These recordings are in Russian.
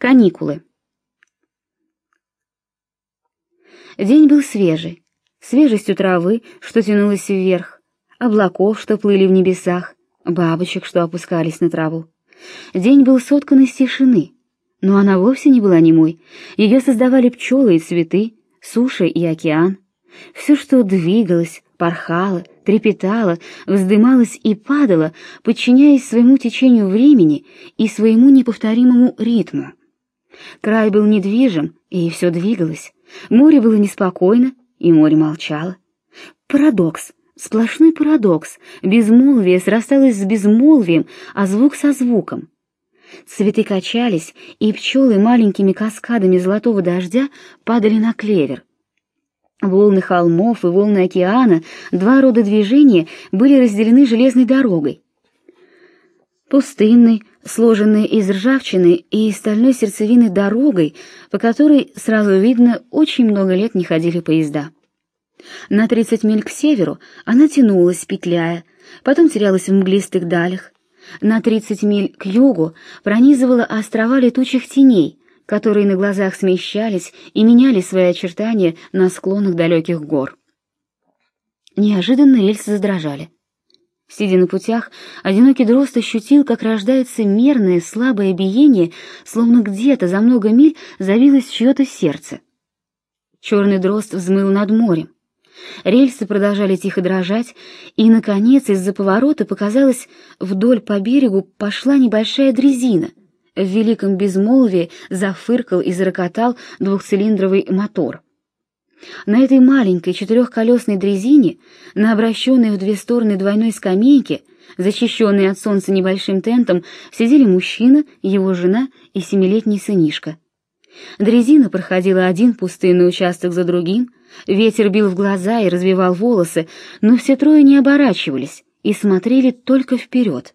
Каникулы. День был свежий, свежестью травы, что тянулась вверх, облаков, что плыли в небесах, бабочек, что опускались на траву. День был соткан из тишины, но она вовсе не была немой. Ее создавали пчелы и цветы, суша и океан. Все, что двигалось, порхало, трепетало, вздымалось и падало, подчиняясь своему течению времени и своему неповторимому ритму. Край был недвижим, и все двигалось. Море было неспокойно, и море молчало. Парадокс, сплошной парадокс. Безмолвие срасталось с безмолвием, а звук со звуком. Цветы качались, и пчелы маленькими каскадами золотого дождя падали на клевер. Волны холмов и волны океана, два рода движения, были разделены железной дорогой. Пустынной, сложенной из ржавчины и стальной сердцевины дорогой, по которой, сразу видно, очень много лет не ходили поезда. На 30 миль к северу она тянулась, петляя, потом терялась в мглистых далях. На 30 миль к югу пронизывала острова летучих теней, которые на глазах смещались и меняли свои очертания на склонах далеких гор. Неожиданно рельсы задрожали. Сидя на путях, одинокий дрозд ощутил, как рождается мерное, слабое биение, словно где-то за много миль завилось чье-то сердце. Черный дрозд взмыл над морем. Рельсы продолжали тихо дрожать, и, наконец, из-за поворота показалось, вдоль по берегу пошла небольшая дрезина. В великом безмолвии зафыркал и зарокотал двухцилиндровый мотор — на этой маленькой четырехколесной дрезине, на обращенной в две стороны двойной скамейке, защищенной от солнца небольшим тентом, сидели мужчина, его жена и семилетний сынишка. Дрезина проходила один пустынный участок за другим, ветер бил в глаза и развивал волосы, но все трое не оборачивались и смотрели только вперед.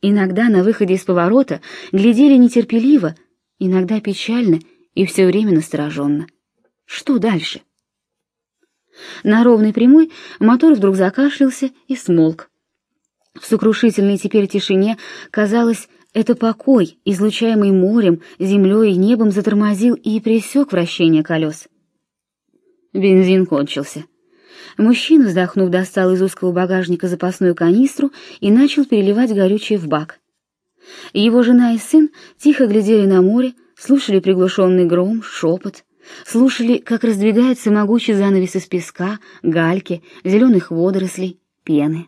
Иногда на выходе из поворота глядели нетерпеливо, иногда печально и все время настороженно. Что дальше? На ровной прямой мотор вдруг закашлялся и смолк. В сокрушительной теперь тишине, казалось, это покой, излучаемый морем, землей и небом, затормозил и пресек вращение колес. Бензин кончился. Мужчина, вздохнув, достал из узкого багажника запасную канистру и начал переливать горючее в бак. Его жена и сын тихо глядели на море, слушали приглушенный гром, шепот слушали, как раздвигается могучий занавес из песка, гальки, зеленых водорослей, пены.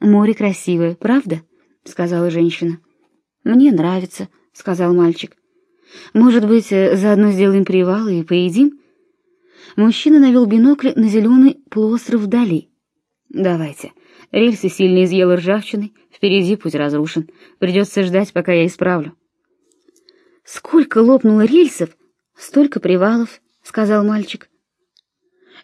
«Море красивое, правда?» — сказала женщина. «Мне нравится», — сказал мальчик. «Может быть, э, заодно сделаем привал и поедим?» Мужчина навел бинокль на зеленый полуостров вдали. «Давайте. Рельсы сильно изъела ржавчиной, впереди путь разрушен. Придется ждать, пока я исправлю». Сколько лопнуло рельсов, «Столько привалов», — сказал мальчик.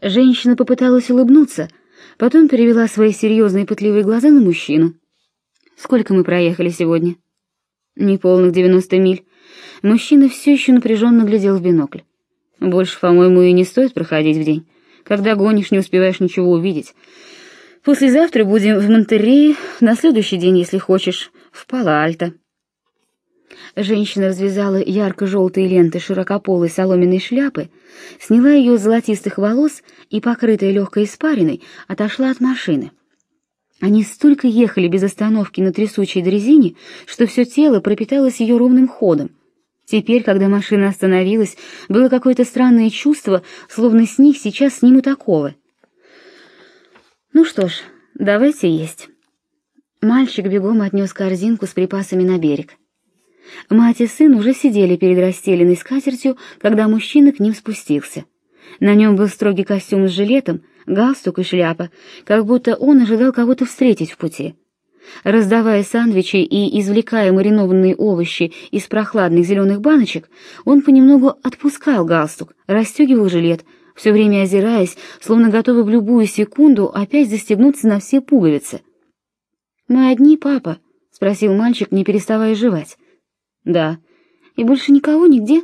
Женщина попыталась улыбнуться, потом перевела свои серьезные пытливые глаза на мужчину. «Сколько мы проехали сегодня?» «Неполных девяносто миль». Мужчина все еще напряженно глядел в бинокль. «Больше, по-моему, и не стоит проходить в день. Когда гонишь, не успеваешь ничего увидеть. Послезавтра будем в Монтерее, на следующий день, если хочешь, в Пало-Альто». Женщина развязала ярко-желтые ленты широкополой соломенной шляпы, сняла ее с золотистых волос и, покрытая легкой испариной, отошла от машины. Они столько ехали без остановки на трясучей дрезине, что все тело пропиталось ее ровным ходом. Теперь, когда машина остановилась, было какое-то странное чувство, словно с них сейчас снимут оковы. «Ну что ж, давайте есть». Мальчик бегом отнес корзинку с припасами на берег. Мать и сын уже сидели перед расстеленной скатертью, когда мужчина к ним спустился. На нем был строгий костюм с жилетом, галстук и шляпа, как будто он ожидал кого-то встретить в пути. Раздавая сандвичи и извлекая маринованные овощи из прохладных зеленых баночек, он понемногу отпускал галстук, расстегивал жилет, все время озираясь, словно готовый в любую секунду опять застегнуться на все пуговицы. «Мы одни, папа?» — спросил мальчик, не переставая жевать. Да. И больше никого нигде?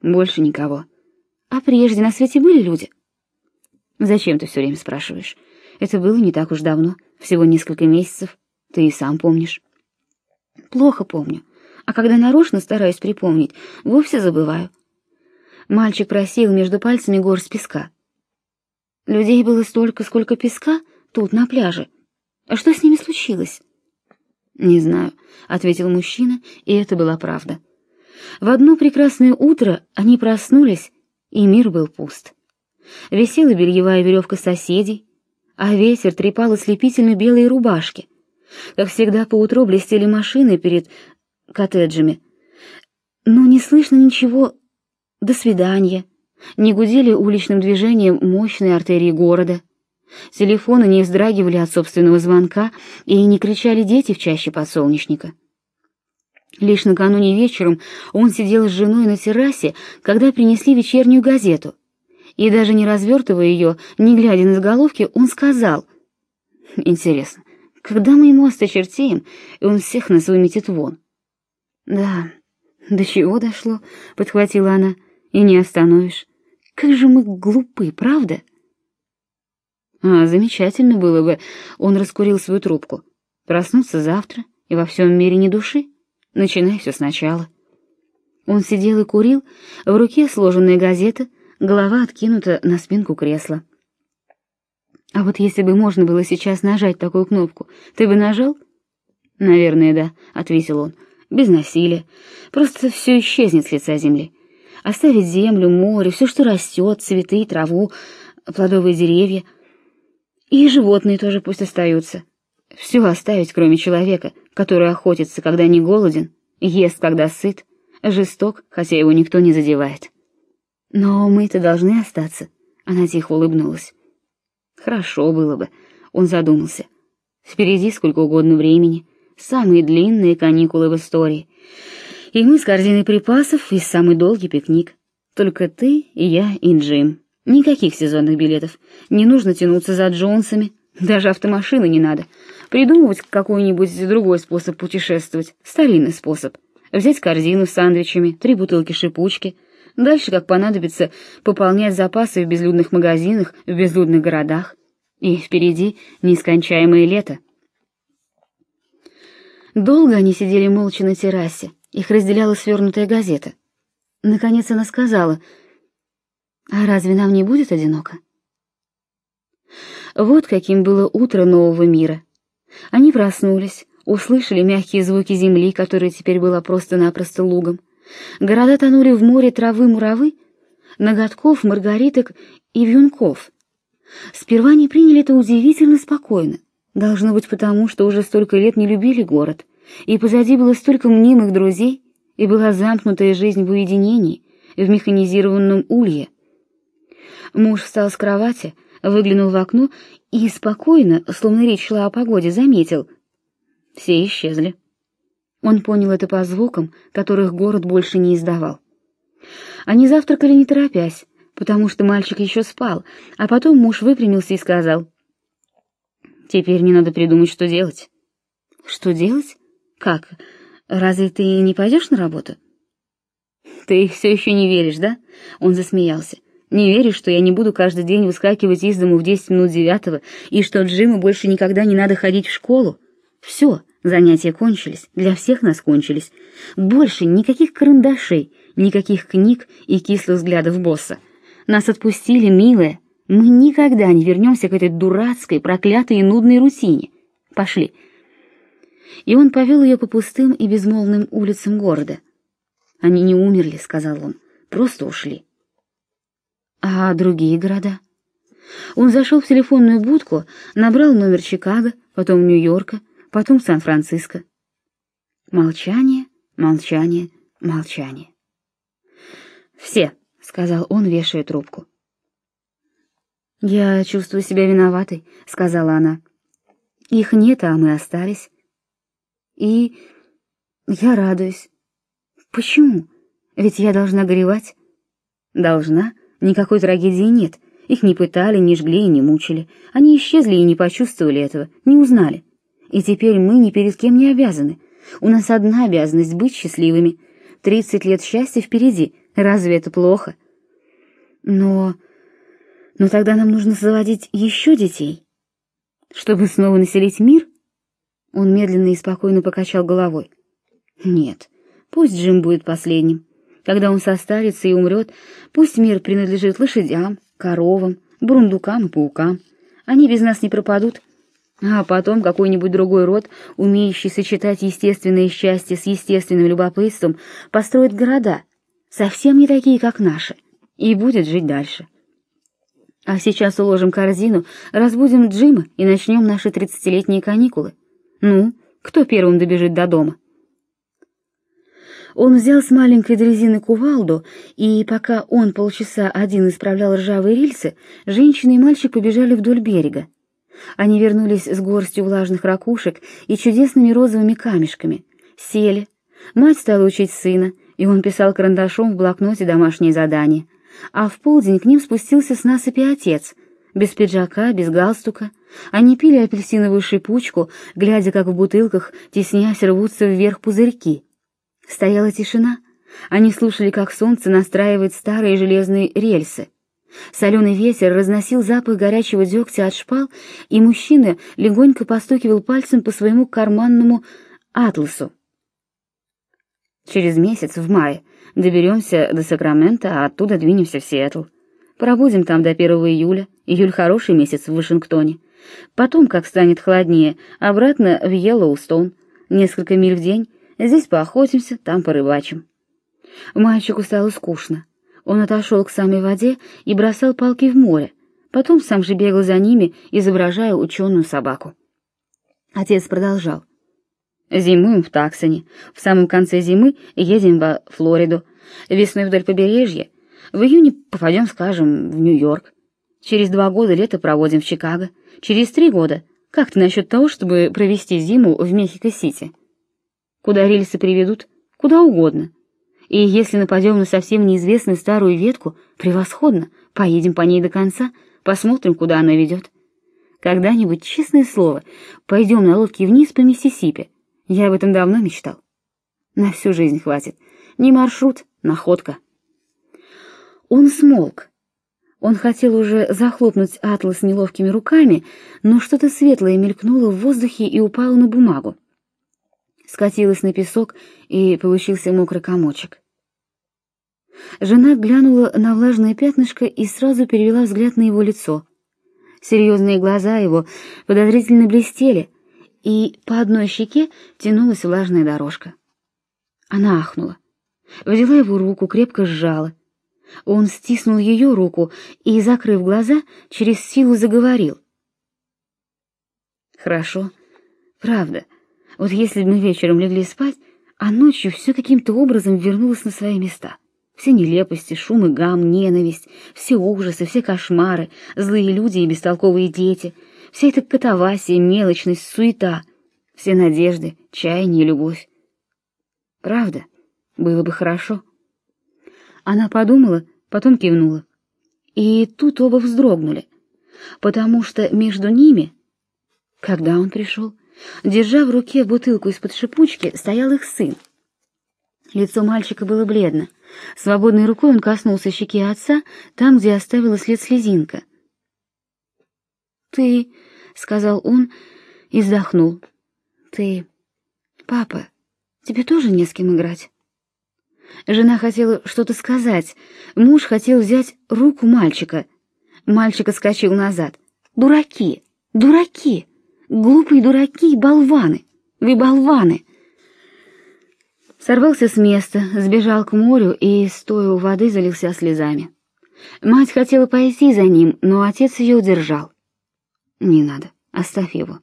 Больше никого. А прежде на свете были люди? Зачем ты все время спрашиваешь? Это было не так уж давно, всего несколько месяцев. Ты и сам помнишь. Плохо помню. а когда нарочно стараюсь припомнить, вовсе забываю. Мальчик просил между пальцами горсть песка. Людей было столько, сколько песка тут, на пляже. А что с ними случилось? Не знаю, ответил мужчина, и это была правда. В одно прекрасное утро они проснулись, и мир был пуст. Висела бельевая веревка соседей, а ветер трепал ослепительно белые рубашки. Как всегда, поутру блестели машины перед коттеджами. Но не слышно ничего «до свидания», не гудели уличным движением мощные артерии города. Телефоны не вздрагивали от собственного звонка и не кричали дети в чаще подсолнечника. Лишь накануне вечером он сидел с женой на террасе, когда принесли вечернюю газету. И даже не развертывая ее, не глядя на заголовки, он сказал: "Интересно, когда мы ему осточертеем, и он всех нас выметит вон?" "Да, до чего дошло?" подхватила она. "И не остановишь. Как же мы глупы, правда?" А замечательно было бы, он раскурил свою трубку. Проснуться завтра и во всем мире ни души. Начинай все сначала. Он сидел и курил, в руке сложенная газета, голова откинута на спинку кресла. А вот если бы можно было сейчас нажать такую кнопку, ты бы нажал? Наверное, да, ответил он. Без насилия. Просто все исчезнет с лица земли. Оставить землю, море, все, что растет, цветы, траву, плодовые деревья. И животные тоже пусть остаются. Все оставить, кроме человека, который охотится, когда не голоден, ест, когда сыт, жесток, хотя его никто не задевает. Но мы-то должны остаться. Она тихо улыбнулась. Хорошо было бы, он задумался. Впереди сколько угодно времени, самые длинные каникулы в истории. И мы с корзиной припасов и самый долгий пикник. Только ты и я и Джим. Никаких сезонных билетов. Не нужно тянуться за Джонсами, даже автомашины не надо. Придумывать какой-нибудь другой способ путешествовать, старинный способ. Взять корзину с сандвичами, три бутылки шипучки. Дальше, как понадобится, пополнять запасы в безлюдных магазинах, в безлюдных городах. И впереди нескончаемое лето. Долго они сидели молча на террасе. Их разделяла свернутая газета. Наконец она сказала, «А разве нам не будет одиноко?» Вот каким было утро нового мира. Они проснулись, услышали мягкие звуки земли, которая теперь была просто-напросто лугом. Города тонули в море травы-муравы, ноготков, маргариток и вьюнков. Сперва они приняли это удивительно спокойно. Должно быть потому, что уже столько лет не любили город, и позади было столько мнимых друзей, и была замкнутая жизнь в уединении, в механизированном улье. Муж встал с кровати, выглянул в окно и спокойно, словно речь шла о погоде, заметил. Все исчезли. Он понял это по звукам, которых город больше не издавал. Они завтракали не торопясь, потому что мальчик еще спал, а потом муж выпрямился и сказал. «Теперь мне надо придумать, что делать». «Что делать? Как? Разве ты не пойдешь на работу?» «Ты все еще не веришь, да?» Он засмеялся. Не веришь, что я не буду каждый день выскакивать из дому в десять минут девятого, и что Джиму больше никогда не надо ходить в школу? Все, занятия кончились, для всех нас кончились. Больше никаких карандашей, никаких книг и кислых взглядов босса. Нас отпустили, милая. Мы никогда не вернемся к этой дурацкой, проклятой и нудной рутине. Пошли. И он повел ее по пустым и безмолвным улицам города. Они не умерли, сказал он, просто ушли. А другие города? Он зашел в телефонную будку, набрал номер Чикаго, потом Нью-Йорка, потом Сан-Франциско. Молчание, молчание, молчание. «Все», — сказал он, вешая трубку. «Я чувствую себя виноватой», — сказала она. «Их нет, а мы остались. И я радуюсь. Почему? Ведь я должна горевать». «Должна?» Никакой трагедии нет. Их не пытали, не жгли и не мучили. Они исчезли и не почувствовали этого, не узнали. И теперь мы ни перед кем не обязаны. У нас одна обязанность — быть счастливыми. Тридцать лет счастья впереди. Разве это плохо? Но... Но тогда нам нужно заводить еще детей. Чтобы снова населить мир? Он медленно и спокойно покачал головой. Нет, Пусть Джим будет последним. Когда он состарится и умрет, пусть мир принадлежит лошадям, коровам, бурундукам и паукам. Они без нас не пропадут. А потом какой-нибудь другой род, умеющий сочетать естественное счастье с естественным любопытством, построит города, совсем не такие, как наши, и будет жить дальше. А сейчас уложим корзину, разбудим Джима и начнем наши тридцатилетние каникулы. Ну, кто первым добежит до дома? Он взял с маленькой дрезины кувалду, и пока он полчаса один исправлял ржавые рельсы, женщина и мальчик побежали вдоль берега. Они вернулись с горстью влажных ракушек и чудесными розовыми камешками. Сели. Мать стала учить сына, и он писал карандашом в блокноте домашние задания. А в полдень к ним спустился с насыпи отец, без пиджака, без галстука. Они пили апельсиновую шипучку, глядя, как в бутылках, теснясь, рвутся вверх пузырьки. Стояла тишина. Они слушали, как солнце настраивает старые железные рельсы. Соленый ветер разносил запах горячего дегтя от шпал, и мужчина легонько постукивал пальцем по своему карманному атласу. Через месяц, в мае, доберемся до Сакрамента, а оттуда двинемся в Сиэтл. Пробудем там до 1 июля, июль хороший месяц в Вашингтоне. Потом, как станет холоднее, обратно в Йеллоустон, несколько миль в день, здесь поохотимся, там порыбачим. Мальчику стало скучно. Он отошел к самой воде и бросал палки в море, потом сам же бегал за ними, изображая ученую собаку. Отец продолжал. Зимуем в Таксоне, в самом конце зимы едем во Флориду, весной вдоль побережья, в июне попадем, скажем, в Нью-Йорк. Через два года лето проводим в Чикаго, через три года как ты насчет того, чтобы провести зиму в Мехико-Сити? Куда рельсы приведут? Куда угодно. И если нападем на совсем неизвестную старую ветку, превосходно, поедем по ней до конца, посмотрим, куда она ведет. Когда-нибудь, честное слово, пойдем на лодке вниз по Миссисипи. Я об этом давно мечтал. На всю жизнь хватит. Не маршрут, находка. Он смолк. Он хотел уже захлопнуть атлас неловкими руками, но что-то светлое мелькнуло в воздухе и упало на бумагу. Скатилось на песок, и получился мокрый комочек. Жена глянула на влажное пятнышко и сразу перевела взгляд на его лицо. Серьезные глаза его подозрительно блестели, и по одной щеке тянулась влажная дорожка. Она ахнула, взяла его руку, крепко сжала. Он стиснул ее руку и, закрыв глаза, через силу заговорил. «Хорошо, правда. Вот если бы мы вечером легли спать, а ночью все каким-то образом вернулось на свои места. Все нелепости, шум и гам, ненависть, все ужасы, все кошмары, злые люди и бестолковые дети, вся эта катавасия, мелочность, суета, все надежды, чаяние любовь. Правда, было бы хорошо. Она подумала, потом кивнула. И тут оба вздрогнули, потому что между ними, когда он пришел, держа в руке бутылку из-под шипучки, стоял их сын. Лицо мальчика было бледно. Свободной рукой он коснулся щеки отца, там, где оставила след слезинка. «Ты...» — сказал он и вздохнул. «Ты... Папа, тебе тоже не с кем играть?» Жена хотела что-то сказать. Муж хотел взять руку мальчика. Мальчик отскочил назад. «Дураки! Дураки! Глупые дураки и болваны! Вы болваны!» Сорвался с места, сбежал к морю и, стоя у воды, залился слезами. Мать хотела пойти за ним, но отец ее удержал. «Не надо, оставь его».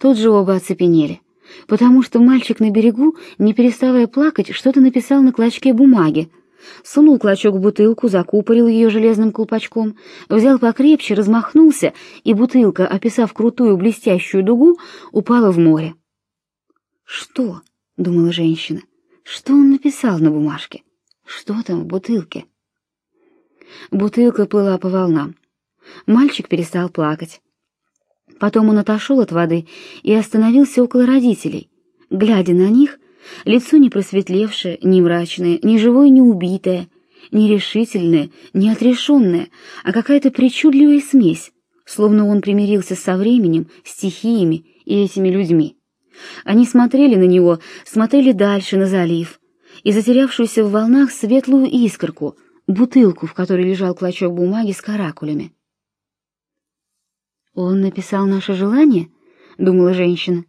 Тут же оба оцепенели потому что мальчик на берегу, не переставая плакать, что-то написал на клочке бумаги. Сунул клочок в бутылку, закупорил ее железным колпачком, взял покрепче, размахнулся, и бутылка, описав крутую блестящую дугу, упала в море. «Что?» — думала женщина. «Что он написал на бумажке? Что там в бутылке?» Бутылка плыла по волнам. Мальчик перестал плакать. Потом он отошел от воды и остановился около родителей. Глядя на них, лицо не просветлевшее, не мрачное, ни живое, ни убитое, не решительное, не отрешенное, а какая-то причудливая смесь, словно он примирился со временем, стихиями и этими людьми. Они смотрели на него, смотрели дальше на залив, и затерявшуюся в волнах светлую искорку, бутылку, в которой лежал клочок бумаги с каракулями. «Он написал наше желание?» — думала женщина.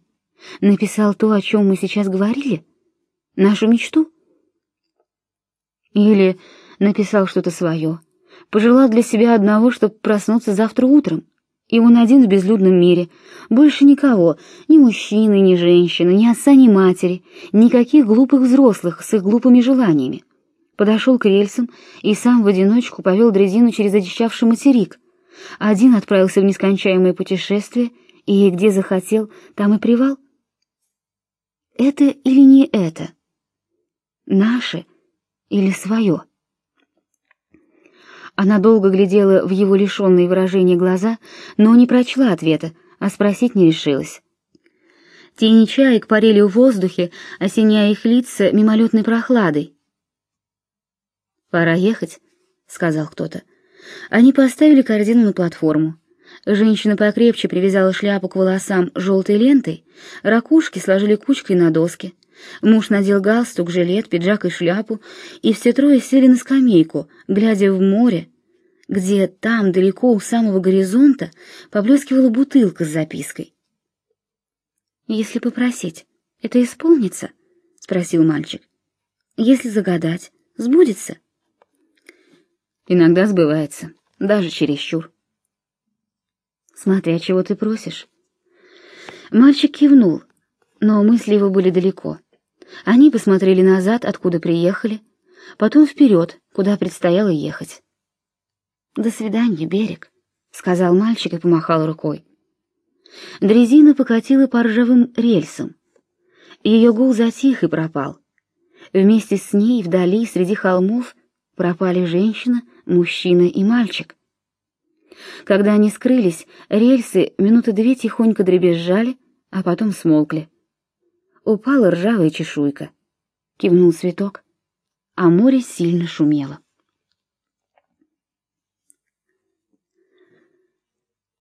«Написал то, о чем мы сейчас говорили? Нашу мечту?» Или написал что-то свое, пожелал для себя одного, чтобы проснуться завтра утром, и он один в безлюдном мире, больше никого, ни мужчины, ни женщины, ни отца, ни матери, никаких глупых взрослых с их глупыми желаниями. Подошел к рельсам и сам в одиночку повел дрезину через одичавший материк. Один отправился в нескончаемое путешествие, и где захотел, там и привал. Это или не это? Наше или свое? Она долго глядела в его лишенные выражения глаза, но не прочла ответа, а спросить не решилась. Тени чаек парили в воздухе, осеняя их лица мимолетной прохладой. «Пора ехать», — сказал кто-то. Они поставили корзину на платформу. Женщина покрепче привязала шляпу к волосам желтой лентой, ракушки сложили кучкой на доске. Муж надел галстук, жилет, пиджак и шляпу, и все трое сели на скамейку, глядя в море, где там, далеко у самого горизонта, поблескивала бутылка с запиской. «Если попросить, это исполнится?» — спросил мальчик. «Если загадать, сбудется?» «Иногда сбывается, даже чересчур». «Смотря чего ты просишь». Мальчик кивнул, но мысли его были далеко. Они посмотрели назад, откуда приехали, потом вперед, куда предстояло ехать. «До свидания, берег», — сказал мальчик и помахал рукой. Дрезина покатила по ржавым рельсам. Ее гул затих и пропал. Вместе с ней вдали, среди холмов, пропали женщина, мужчина и мальчик. Когда они скрылись, рельсы минуты две тихонько дребезжали, а потом смолкли упала ржавая чешуйка. Кивнул цветок, а море сильно шумело.